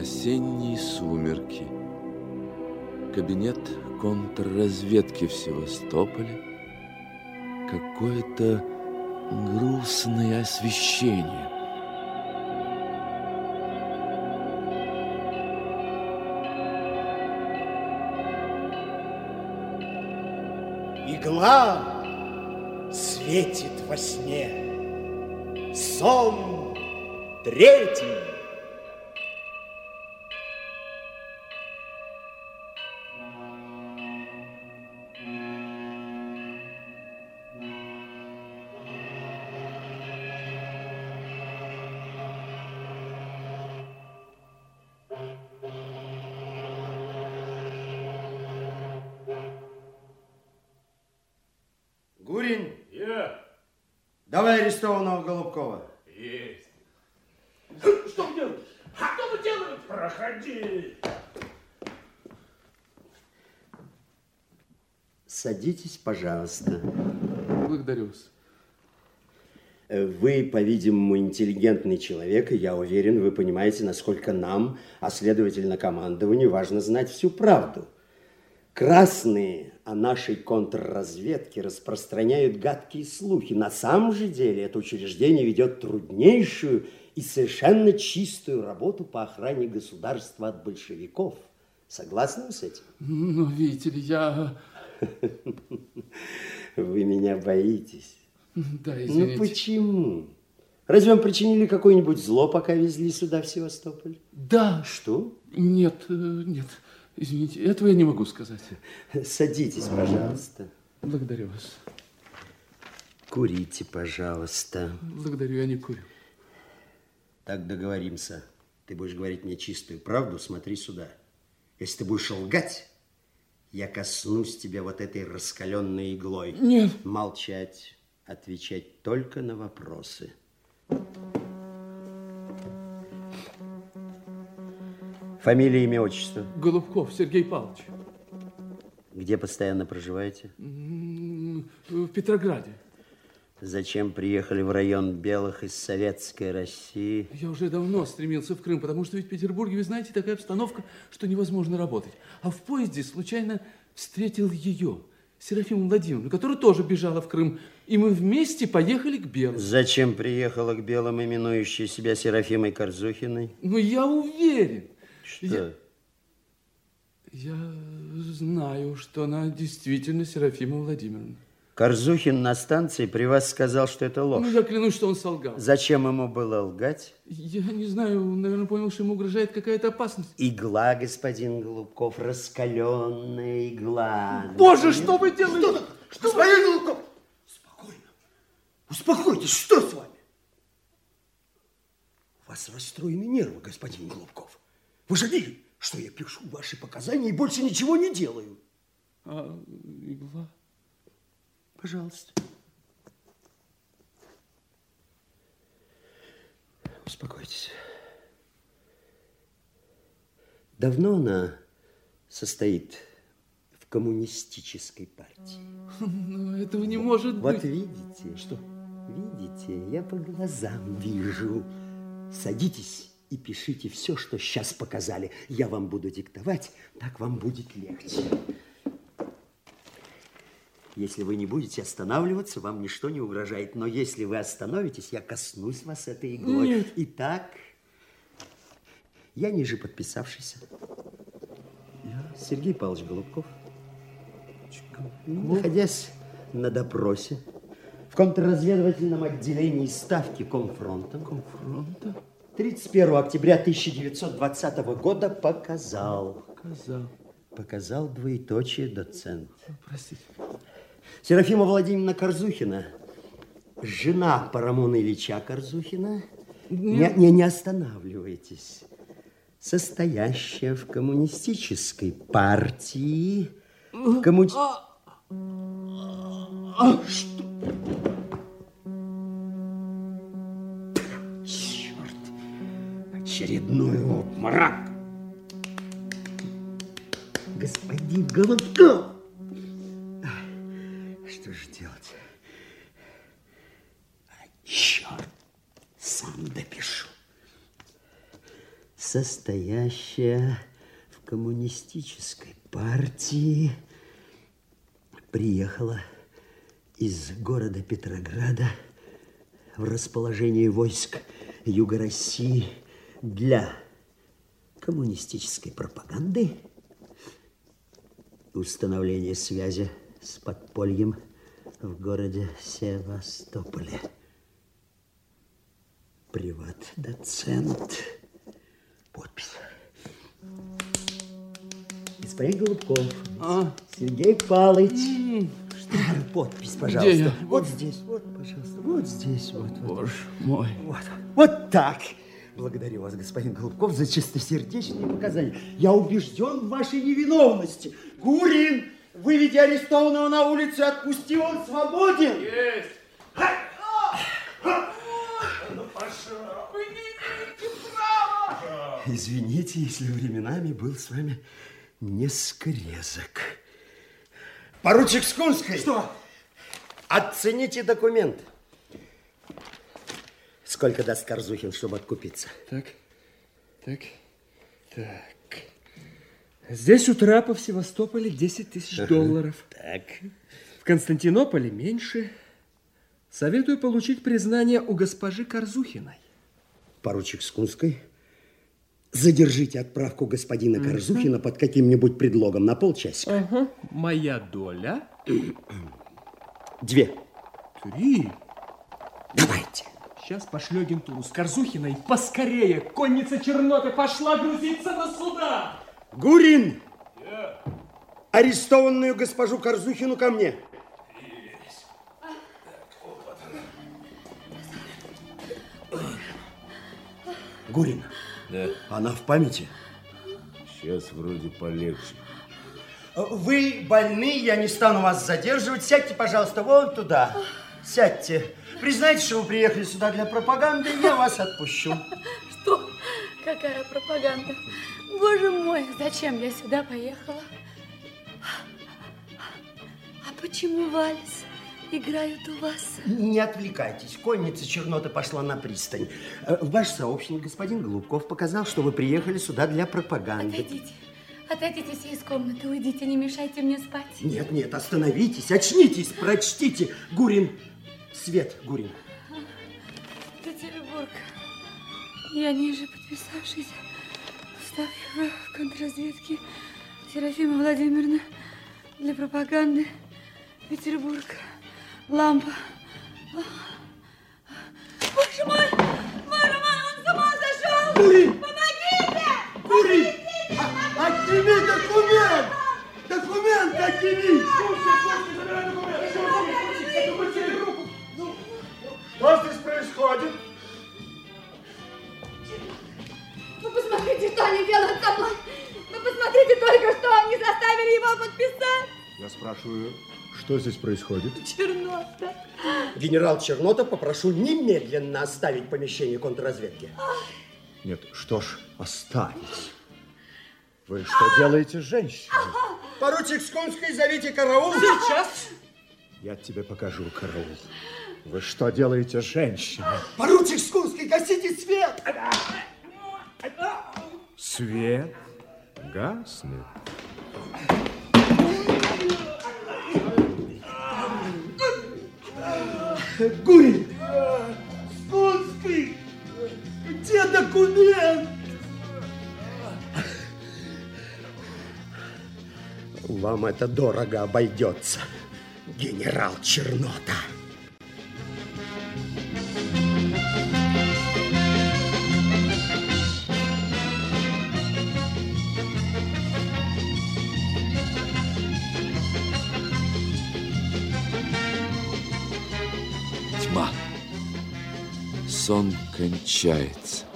Осенние сумерки. Кабинет контрразведки в Севастополе. Какое-то грустное освещение. Игла светит во сне. Сон третий. Гурин, Я давай арестованного Голубкова. есть. Что вы делаете? Что вы делаете? Проходи. Садитесь, пожалуйста. Благодарю вас. Э, Вы, по-видимому, интеллигентный человек, и я уверен, вы понимаете, насколько нам, а следовательно командованию, важно знать всю правду. Красные о нашей контрразведке распространяют гадкие слухи. На самом же деле это учреждение ведет труднейшую и совершенно чистую работу по охране государства от большевиков. Согласны с этим? Ну, видите ли, я... Вы меня боитесь. Да, Ну извините. почему? Разве вам причинили какое-нибудь зло, пока везли сюда в Севастополь? Да. Что? Нет, э, нет. Извините, этого я не могу сказать. Садитесь, пожалуйста. Благодарю вас. Курите, пожалуйста. Благодарю, я не курю. Так договоримся. Ты будешь говорить мне чистую правду, смотри сюда. Если ты будешь лгать, я коснусь тебя вот этой раскаленной иглой. Нет. Молчать, отвечать только на вопросы. Фамилия, имя, отчество. Голубков Сергей Павлович. Где постоянно проживаете? В Петрограде. Зачем приехали в район Белых из Советской России? Я уже давно стремился в Крым, потому что ведь в Петербурге, вы знаете, такая обстановка, что невозможно работать. А в поезде случайно встретил ее, Серафиму Владимировну, которая тоже бежала в Крым. И мы вместе поехали к Белым. Зачем приехала к Белым, именующей себя Серафимой Корзухиной? Ну, я уверен. Что? Я, я знаю, что она действительно Серафима Владимировна. Корзухин на станции при вас сказал, что это ложь. Ну, я клянусь, что он солгал. Зачем ему было лгать? Я не знаю, наверное, понял, что ему угрожает какая-то опасность. Игла, господин Голубков, раскаленная игла. Боже, что вы делаете? Что Господин Голубков! Спокойно. Успокойтесь, что с вами? У вас расстроены нервы, господин Голубков. Вы же видели, что я пишу ваши показания и больше ничего не делаю. А, игла? Пожалуйста. Успокойтесь. Давно она состоит в коммунистической партии. Ну, этого не может Вот быть. видите? Что? Видите, я по глазам вижу. Садитесь и пишите все, что сейчас показали. Я вам буду диктовать, так вам будет легче. Если вы не будете останавливаться, вам ничто не угрожает. Но если вы остановитесь, я коснусь вас этой иглой. Нет. Итак, я ниже подписавшийся. Я Сергей Павлович Голубков. Находясь на допросе в контрразведывательном отделении ставки Комфронта, Фронта 31 октября 1920 года показал, показал. показал двоеточие доцент. Простите. Серафима Владимировна Корзухина, жена Парамона Ильича Корзухина, не, не, не останавливайтесь, состоящая в коммунистической партии, в коммуни... А, что? Очередной обморок! Господин Голубков! Что же делать? А, черт! Сам допишу. состоящая в коммунистической партии, приехала из города Петрограда в расположение войск Юга России для коммунистической пропаганды, установления связи с подпольем в городе Севастополе. Приват-доцент. Подпись. Господин Голубков. А? Сергей Павлович. Подпись, пожалуйста. Где я? Вот здесь, вот, пожалуйста. Вот здесь, вот. вот. Боже мой. Вот, вот так. Благодарю вас, господин Голубков, за чистосердечные показания. Я убежден в вашей невиновности. Гурин, выведи арестованного на улицу и отпусти, он свободен. Есть. Извините, если временами был с вами несколько резок. Поручик Скунский. Что? Оцените документ. Сколько даст Корзухин, чтобы откупиться? Так, так, так. Здесь у трапа в Севастополе 10 тысяч долларов. Так. В Константинополе меньше. Советую получить признание у госпожи Корзухиной. Поручик Скунской, задержите отправку господина Корзухина под каким-нибудь предлогом на полчасика. Ага. Моя доля Две. три. Давайте. Сейчас пошлю агентуру с Корзухиной. Поскорее! Конница Черноты пошла грузиться на суда! Гурин! Арестованную госпожу Корзухину ко мне. Гурин. Да, Она в памяти. сейчас вроде полегче. Вы больны, я не стану вас задерживать. Сядьте, пожалуйста, вон туда. Сядьте. Признайте, что вы приехали сюда для пропаганды, и я вас отпущу. Что? Какая пропаганда? Боже мой, зачем я сюда поехала? А почему вальс играют у вас? Не отвлекайтесь. Конница Чернота пошла на пристань. Э, Ваш сообщник, господин Голубков, показал, что вы приехали сюда для пропаганды. Отойдите. Отойдите все из комнаты, уйдите, не мешайте мне спать. Нет, нет, остановитесь, очнитесь, прочтите. Гурин, свет, Гурин. Петербург. Я ниже подписавшийся устав в контрразведке Серафима Владимировна для пропаганды Петербург. Лампа. Боже мой! Мой Роман, он с ума сошел! Гурин! Помогите! Гурин! А- Отними документ! Документ отними! Что здесь происходит? Вы посмотрите, что они делают со мной! Вы посмотрите только, что они заставили его подписать! Я спрашиваю, что здесь происходит? Чернота! Генерал Чернота, попрошу немедленно оставить помещение контрразведки. Нет, что ж, оставить. Вы что делаете, женщина? Поручик Скунский, зовите караул. Сейчас! Я тебе покажу, караул. Вы что делаете, женщина? Поручик Скунский, гасите свет! Свет гаснет. Гурин! Скунский! Где документ? Вам это дорого обойдется, генерал Чернота. Сон кончается.